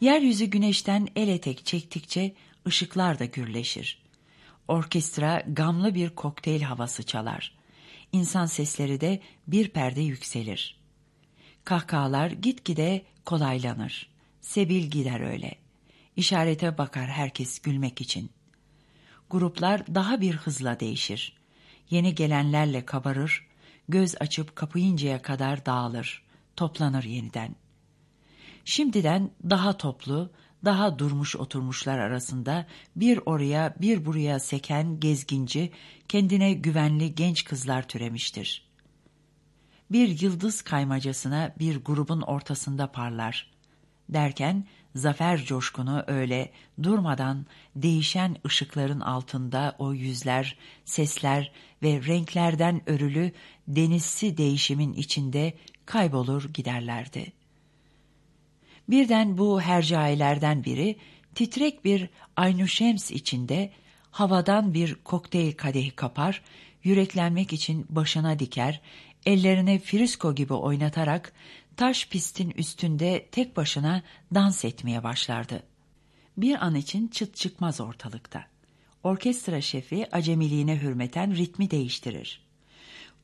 Yeryüzü güneşten el etek çektikçe ışıklar da gürleşir. Orkestra gamlı bir kokteyl havası çalar. İnsan sesleri de bir perde yükselir. Kahkahalar gitgide kolaylanır. Sebil gider öyle. İşarete bakar herkes gülmek için. Gruplar daha bir hızla değişir. Yeni gelenlerle kabarır, göz açıp kapayıncaya kadar dağılır, toplanır yeniden. Şimdiden daha toplu, daha durmuş oturmuşlar arasında bir oraya bir buraya seken gezginci, kendine güvenli genç kızlar türemiştir. Bir yıldız kaymacasına bir grubun ortasında parlar. Derken zafer coşkunu öyle durmadan değişen ışıkların altında o yüzler, sesler ve renklerden örülü denizsi değişimin içinde kaybolur giderlerdi. Birden bu hercailerden biri titrek bir aynuşems içinde havadan bir kokteyl kadehi kapar, yüreklenmek için başına diker, ellerini frisko gibi oynatarak taş pistin üstünde tek başına dans etmeye başlardı. Bir an için çıt çıkmaz ortalıkta. Orkestra şefi acemiliğine hürmeten ritmi değiştirir.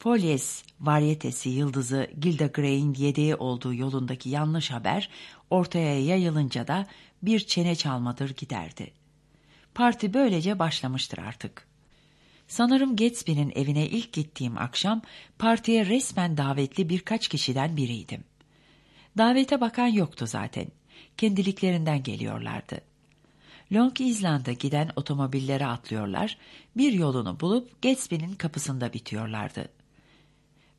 Polyes varyetesi yıldızı Gilda Gray'in yedeği olduğu yolundaki yanlış haber ortaya yayılınca da bir çene çalmadır giderdi. Parti böylece başlamıştır artık. Sanırım Gatsby'nin evine ilk gittiğim akşam partiye resmen davetli birkaç kişiden biriydim. Davete bakan yoktu zaten. Kendiliklerinden geliyorlardı. Long Island'a giden otomobillere atlıyorlar, bir yolunu bulup Gatsby'nin kapısında bitiyorlardı.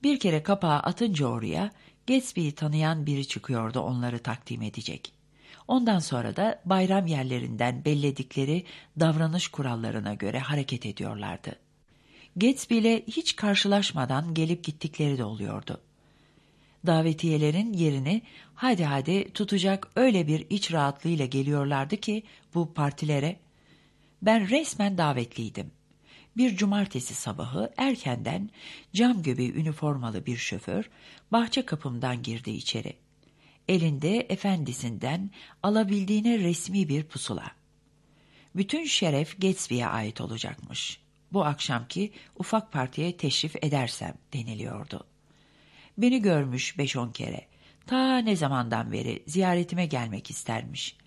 Bir kere kapağı atınca oraya Gatsby'yi tanıyan biri çıkıyordu onları takdim edecek. Ondan sonra da bayram yerlerinden belledikleri davranış kurallarına göre hareket ediyorlardı. Gatsby ile hiç karşılaşmadan gelip gittikleri de oluyordu. Davetiyelerin yerini hadi hadi tutacak öyle bir iç rahatlığıyla geliyorlardı ki bu partilere ben resmen davetliydim. Bir cumartesi sabahı erkenden cam göbeği üniformalı bir şoför bahçe kapımdan girdi içeri. Elinde efendisinden alabildiğine resmi bir pusula. Bütün şeref Gatsby'ye ait olacakmış. Bu akşamki ufak partiye teşrif edersem deniliyordu. Beni görmüş beş on kere. Ta ne zamandan beri ziyaretime gelmek istermiş.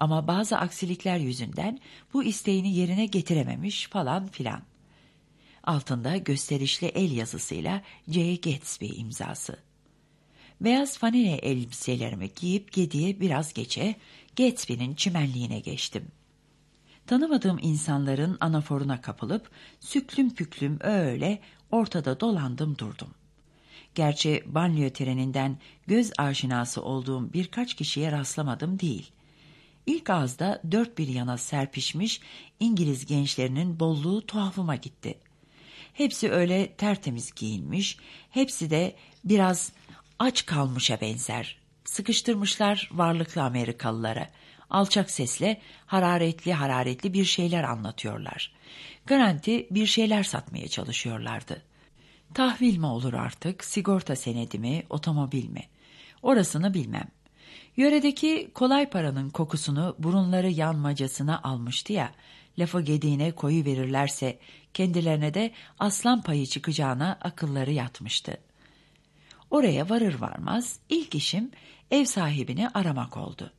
Ama bazı aksilikler yüzünden bu isteğini yerine getirememiş falan filan. Altında gösterişli el yazısıyla J. Gatsby imzası. Beyaz fanile elbiselerimi giyip gediye biraz geçe Gatsby'nin çimenliğine geçtim. Tanımadığım insanların anaforuna kapılıp süklüm püklüm öyle ortada dolandım durdum. Gerçi banliyö treninden göz aşinası olduğum birkaç kişiye rastlamadım değil. İlk ağızda dört bir yana serpişmiş İngiliz gençlerinin bolluğu tuhafıma gitti. Hepsi öyle tertemiz giyinmiş, hepsi de biraz aç kalmışa benzer. Sıkıştırmışlar varlıklı Amerikalılara. Alçak sesle hararetli hararetli bir şeyler anlatıyorlar. Garanti bir şeyler satmaya çalışıyorlardı. Tahvil mi olur artık, sigorta senedi mi, otomobil mi? Orasını bilmem. Yöredeki kolay paranın kokusunu burunları yanmacasına almıştı ya, lafı gediğine koyu verirlerse kendilerine de aslan payı çıkacağına akılları yatmıştı. Oraya varır varmaz ilk işim ev sahibini aramak oldu.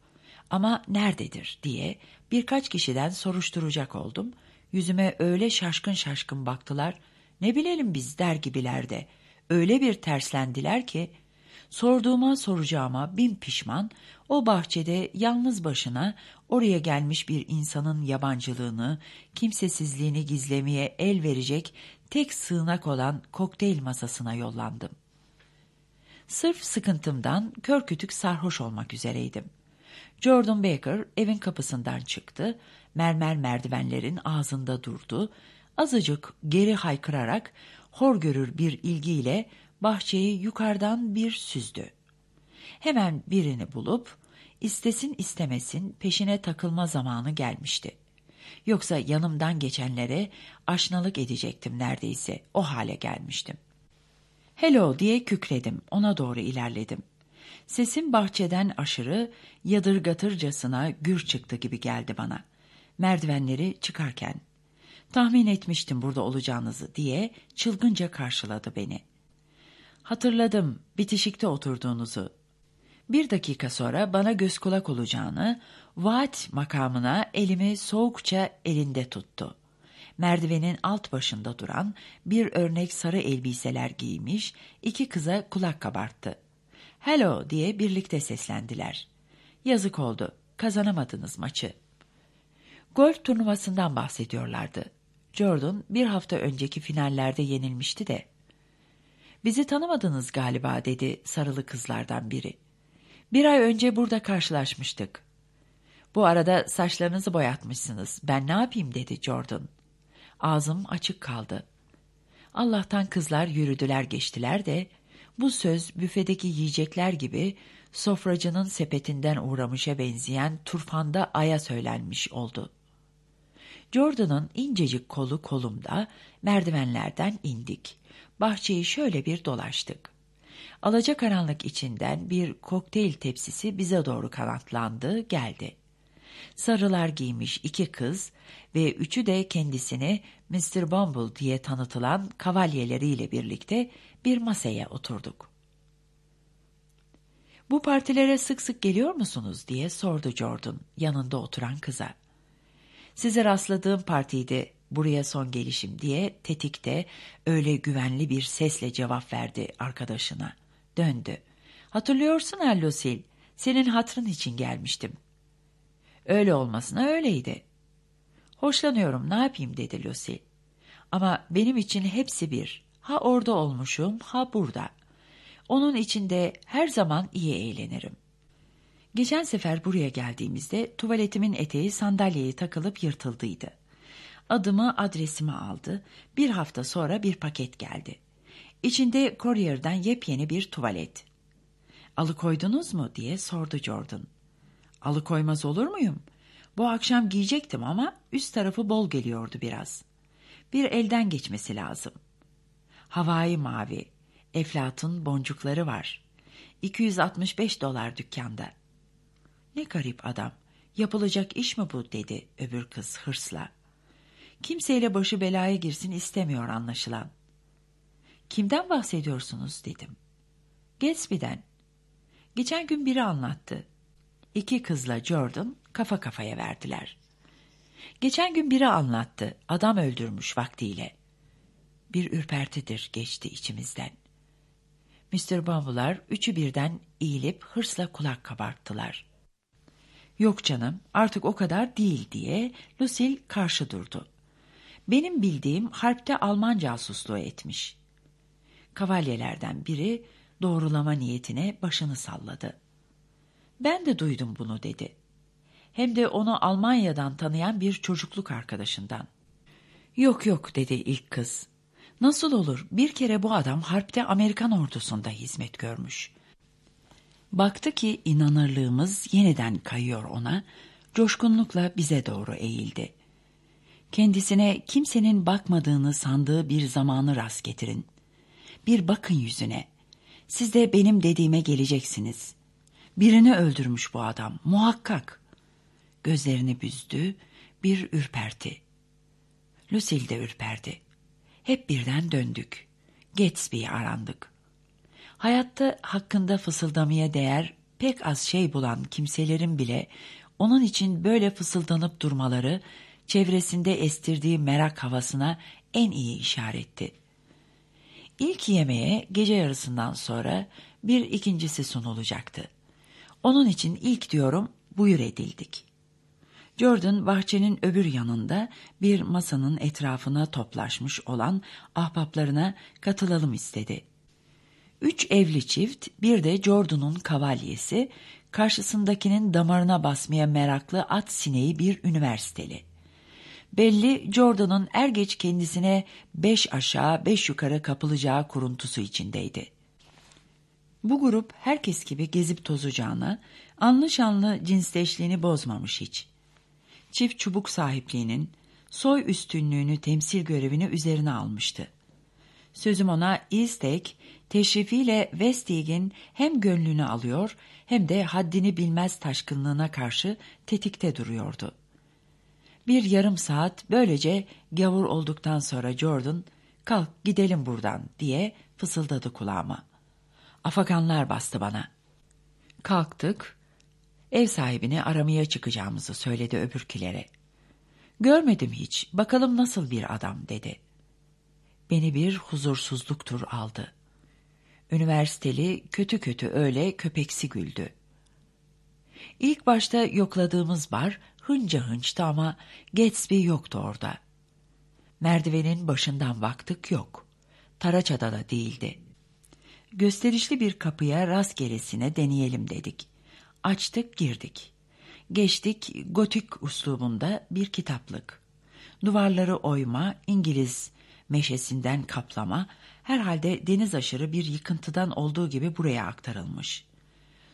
Ama nerededir diye birkaç kişiden soruşturacak oldum. Yüzüme öyle şaşkın şaşkın baktılar. Ne bilelim biz der gibilerde. Öyle bir terslendiler ki sorduğuma soracağıma bin pişman o bahçede yalnız başına oraya gelmiş bir insanın yabancılığını, kimsesizliğini gizlemeye el verecek tek sığınak olan kokteyl masasına yollandım. Sırf sıkıntımdan kör kütük sarhoş olmak üzereydim. Jordan Baker evin kapısından çıktı, mermer merdivenlerin ağzında durdu, azıcık geri haykırarak hor görür bir ilgiyle bahçeyi yukarıdan bir süzdü. Hemen birini bulup istesin istemesin peşine takılma zamanı gelmişti. Yoksa yanımdan geçenlere aşnalık edecektim neredeyse o hale gelmiştim. Hello diye kükredim ona doğru ilerledim. Sesim bahçeden aşırı, yadırgatırcasına gür çıktı gibi geldi bana. Merdivenleri çıkarken. Tahmin etmiştim burada olacağınızı diye çılgınca karşıladı beni. Hatırladım bitişikte oturduğunuzu. Bir dakika sonra bana göz kulak olacağını, vaat makamına elimi soğukça elinde tuttu. Merdivenin alt başında duran bir örnek sarı elbiseler giymiş iki kıza kulak kabarttı. Hello diye birlikte seslendiler. Yazık oldu, kazanamadınız maçı. Golf turnuvasından bahsediyorlardı. Jordan bir hafta önceki finallerde yenilmişti de. Bizi tanımadınız galiba dedi sarılı kızlardan biri. Bir ay önce burada karşılaşmıştık. Bu arada saçlarınızı boyatmışsınız. Ben ne yapayım dedi Jordan. Ağzım açık kaldı. Allah'tan kızlar yürüdüler geçtiler de bu söz büfedeki yiyecekler gibi sofracının sepetinden uğramışa benzeyen turfanda aya söylenmiş oldu. Jordan'ın incecik kolu kolumda merdivenlerden indik. Bahçeyi şöyle bir dolaştık. Alacakaranlık içinden bir kokteyl tepsisi bize doğru kanatlandı, geldi. Sarılar giymiş iki kız ve üçü de kendisini Mr. Bumble diye tanıtılan kavalyeleriyle birlikte bir masaya oturduk. Bu partilere sık sık geliyor musunuz diye sordu Jordan yanında oturan kıza. Size rastladığım partiydi buraya son gelişim diye tetikte öyle güvenli bir sesle cevap verdi arkadaşına. Döndü. Hatırlıyorsun ha Lucille, senin hatrın için gelmiştim. Öyle olmasına öyleydi. Hoşlanıyorum ne yapayım dedi Lucille. Ama benim için hepsi bir. Ha orada olmuşum ha burada. Onun içinde her zaman iyi eğlenirim. Geçen sefer buraya geldiğimizde tuvaletimin eteği sandalyeye takılıp yırtıldıydı. Adımı adresimi aldı. Bir hafta sonra bir paket geldi. İçinde Courier'den yepyeni bir tuvalet. Alıkoydunuz mu diye sordu Jordan. Alıkoymaz olur muyum? Bu akşam giyecektim ama üst tarafı bol geliyordu biraz. Bir elden geçmesi lazım. Havai mavi, eflatun boncukları var. 265 dolar dükkanda. Ne garip adam. Yapılacak iş mi bu dedi öbür kız hırsla. Kimseyle başı belaya girsin istemiyor anlaşılan. Kimden bahsediyorsunuz dedim. Gatsby'den. Geçen gün biri anlattı. İki kızla Jordan kafa kafaya verdiler. Geçen gün biri anlattı. Adam öldürmüş vaktiyle. Bir ürpertidir geçti içimizden. Mr. Bumble'lar üçü birden eğilip hırsla kulak kabarttılar. Yok canım artık o kadar değil diye Lucille karşı durdu. Benim bildiğim harpte Alman casusluğu etmiş. Kavalyelerden biri doğrulama niyetine başını salladı. Ben de duydum bunu dedi. Hem de onu Almanya'dan tanıyan bir çocukluk arkadaşından. Yok yok dedi ilk kız. Nasıl olur bir kere bu adam harpte Amerikan ordusunda hizmet görmüş. Baktı ki inanırlığımız yeniden kayıyor ona, coşkunlukla bize doğru eğildi. Kendisine kimsenin bakmadığını sandığı bir zamanı rast getirin. Bir bakın yüzüne. Siz de benim dediğime geleceksiniz. Birini öldürmüş bu adam, muhakkak. Gözlerini büzdü, bir ürperti. Lucille de ürperdi. Hep birden döndük. Gatsby'yi arandık. Hayatta hakkında fısıldamaya değer pek az şey bulan kimselerin bile onun için böyle fısıldanıp durmaları çevresinde estirdiği merak havasına en iyi işaretti. İlk yemeğe gece yarısından sonra bir ikincisi sunulacaktı. Onun için ilk diyorum buyur edildik. Jordan bahçenin öbür yanında bir masanın etrafına toplaşmış olan ahbaplarına katılalım istedi. Üç evli çift, bir de Jordan'un kavalyesi, karşısındakinin damarına basmaya meraklı at sineği bir üniversiteli. Belli Jordan'ın er geç kendisine beş aşağı beş yukarı kapılacağı kuruntusu içindeydi. Bu grup herkes gibi gezip tozacağına, anlı şanlı cinsleşliğini bozmamış hiç. Çift çubuk sahipliğinin, soy üstünlüğünü temsil görevini üzerine almıştı. Sözüm ona İstek, teşrifiyle Vestig'in hem gönlünü alıyor hem de haddini bilmez taşkınlığına karşı tetikte duruyordu. Bir yarım saat böylece gavur olduktan sonra Jordan, kalk gidelim buradan diye fısıldadı kulağıma. Afakanlar bastı bana. Kalktık, ev sahibini aramaya çıkacağımızı söyledi öbürkilere. Görmedim hiç, bakalım nasıl bir adam dedi. Beni bir huzursuzluktur aldı. Üniversiteli kötü kötü öyle köpeksi güldü. İlk başta yokladığımız bar hınca hınçtı ama Gatsby yoktu orada. Merdivenin başından baktık yok. Taraçada da değildi. Gösterişli bir kapıya rastgelesine deneyelim dedik. Açtık girdik. Geçtik gotik uslubunda bir kitaplık. Duvarları oyma, İngiliz meşesinden kaplama, herhalde deniz aşırı bir yıkıntıdan olduğu gibi buraya aktarılmış.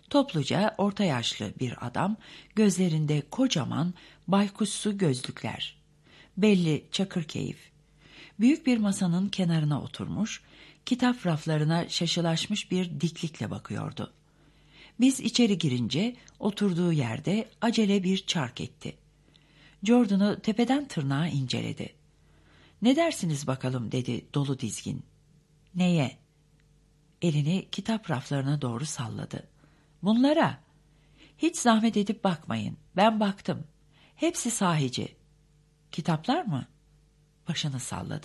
Topluca orta yaşlı bir adam, gözlerinde kocaman baykuşsu gözlükler. Belli çakır keyif. Büyük bir masanın kenarına oturmuş, kitap raflarına şaşılaşmış bir diklikle bakıyordu. Biz içeri girince oturduğu yerde acele bir çark etti. Jordan'ı tepeden tırnağa inceledi. Ne dersiniz bakalım dedi dolu dizgin. Neye? Elini kitap raflarına doğru salladı. Bunlara. Hiç zahmet edip bakmayın. Ben baktım. Hepsi sahici. Kitaplar mı? Başını salladı.